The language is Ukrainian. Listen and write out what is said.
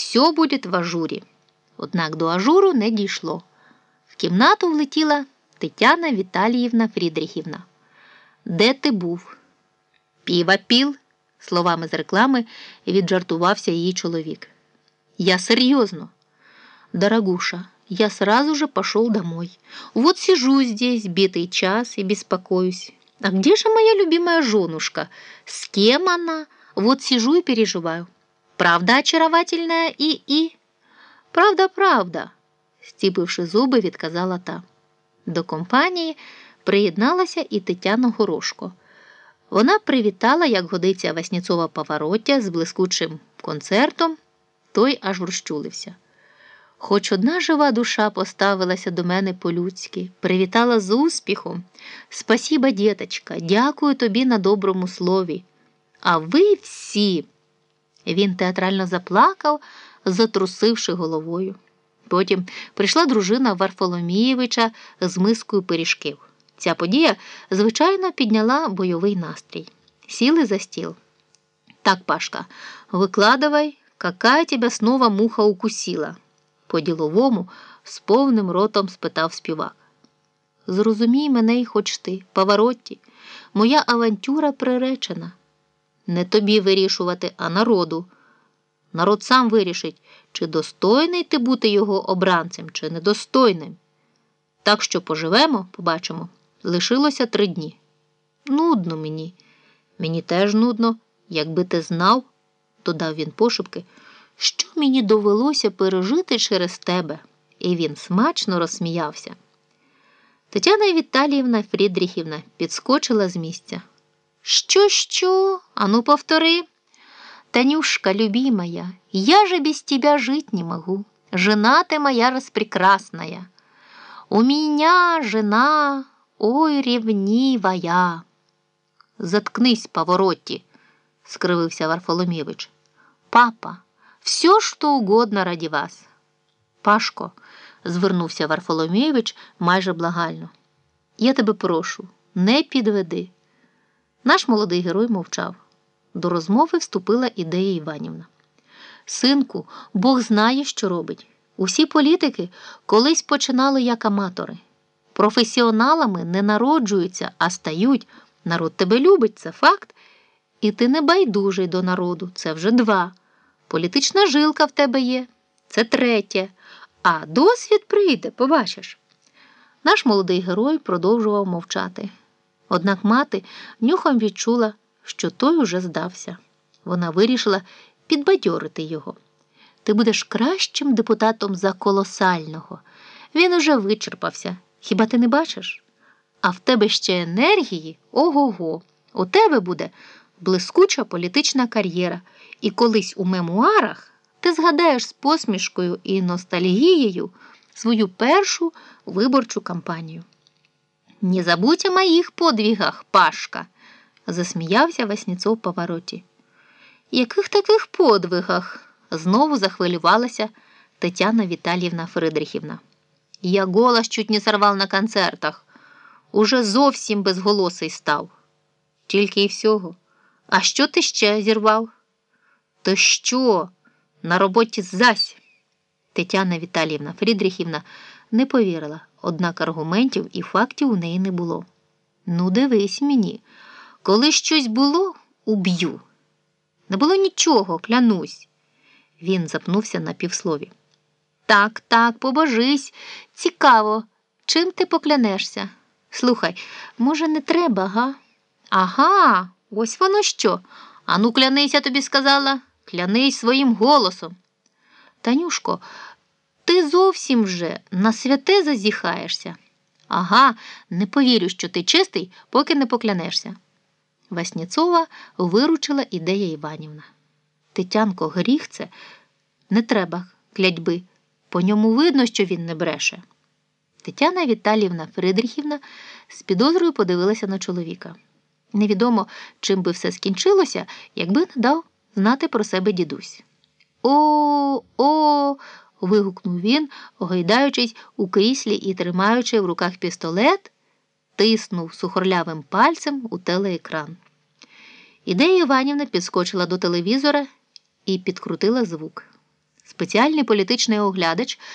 Все буде в ажурі. Однак до ажуру не дійшло. В кімнату влетіла Тетяна Віталіївна Фрідріхівна. Де ти був? Піва піл, словами з реклами віджартувався її чоловік. Я серйозно. Дорогуша, я сразу же пошел домой. Вот сижу здесь битый час и беспокоюсь. А где же моя любимая женушка? С кем она? Вот сижу и переживаю. Правда очаровательная и-и? Правда, правда, стіпивши зуби, відказала та. До компанії приєдналася і Тетяна Горошко. Вона привітала, як годиться Васніцова повороття з блискучим концертом, той аж розчулився. Хоч одна жива душа поставилася до мене по-людськи, привітала з успіхом. Спасіба, діточка, дякую тобі на доброму слові. А ви всі. Він театрально заплакав, затрусивши головою. Потім прийшла дружина Варфоломієвича з мискою пиріжків. Ця подія, звичайно, підняла бойовий настрій. Сіли за стіл. Так, Пашка, викладавай, какая тебя снова муха укусила. По-діловому з повним ротом спитав співак. Зрозумій мене й хоч ти, Паваротті, моя авантюра приречена. Не тобі вирішувати, а народу. Народ сам вирішить, чи достойний ти бути його обранцем, чи недостойним. Так що поживемо, побачимо, лишилося три дні. Нудно мені. Мені теж нудно, якби ти знав, додав він пошепки, що мені довелося пережити через тебе. І він смачно розсміявся. Тетяна Віталіївна Фрідріхівна підскочила з місця. Що, що? Ану, повтори. Танюшка, любимая, я же без тебя жить не могу. Жена ты моя распрекрасная. У меня жена, ой, ревнивая. Заткнись, Поворотті, скривився Варфоломєвич. Папа, все, що угодно ради вас. Пашко, звернувся Варфоломєвич майже благально. Я тебе прошу, не підведи. Наш молодий герой мовчав. До розмови вступила ідея Іванівна. Синку, Бог знає, що робить. Усі політики колись починали як аматори. Професіоналами не народжуються, а стають. Народ тебе любить, це факт. І ти не байдужий до народу, це вже два. Політична жилка в тебе є, це третє. А досвід прийде, побачиш. Наш молодий герой продовжував мовчати. Однак мати нюхом відчула, що той уже здався. Вона вирішила підбадьорити його. Ти будеш кращим депутатом за колосального. Він уже вичерпався. Хіба ти не бачиш? А в тебе ще енергії ого го. У тебе буде блискуча політична кар'єра, і колись у мемуарах ти згадаєш з посмішкою і ностальгією свою першу виборчу кампанію. Не забудь о моїх подвігах, Пашка, засміявся Васніцов в повороті. Яких таких подвигах? знову захвилювалася Тетяна Віталіївна Фридрихівна. Я голос чуть не сорвав на концертах, уже зовсім безголосий став. Тільки і всього. А що ти ще зірвав? То що? На роботі зась. Тетяна Віталіївна Фрідрихівна не повірила, однак аргументів і фактів у неї не було. Ну, дивись мені, коли щось було, уб'ю. Не було нічого, клянусь. Він запнувся на півслові. Так, так, побожись. Цікаво, чим ти поклянешся? Слухай, може, не треба, га? Ага, ось воно що. Ану, клянись, я тобі сказала, клянись своїм голосом. Танюшко, ти зовсім вже на святе зазіхаєшся. Ага, не повірю, що ти чистий, поки не поклянешся. Васніцова виручила ідея Іванівна. Тетянко, гріх це не треба клятьби. По ньому видно, що він не бреше. Тетяна Віталіївна Фридрихівна з підозрою подивилася на чоловіка. Невідомо, чим би все скінчилося, якби не дав знати про себе дідусь. О, о. Вигукнув він, огойдаючись у кріслі і тримаючи в руках пістолет, тиснув сухорлявим пальцем у телеекран. Ідея Іванівна підскочила до телевізора і підкрутила звук. Спеціальний політичний оглядач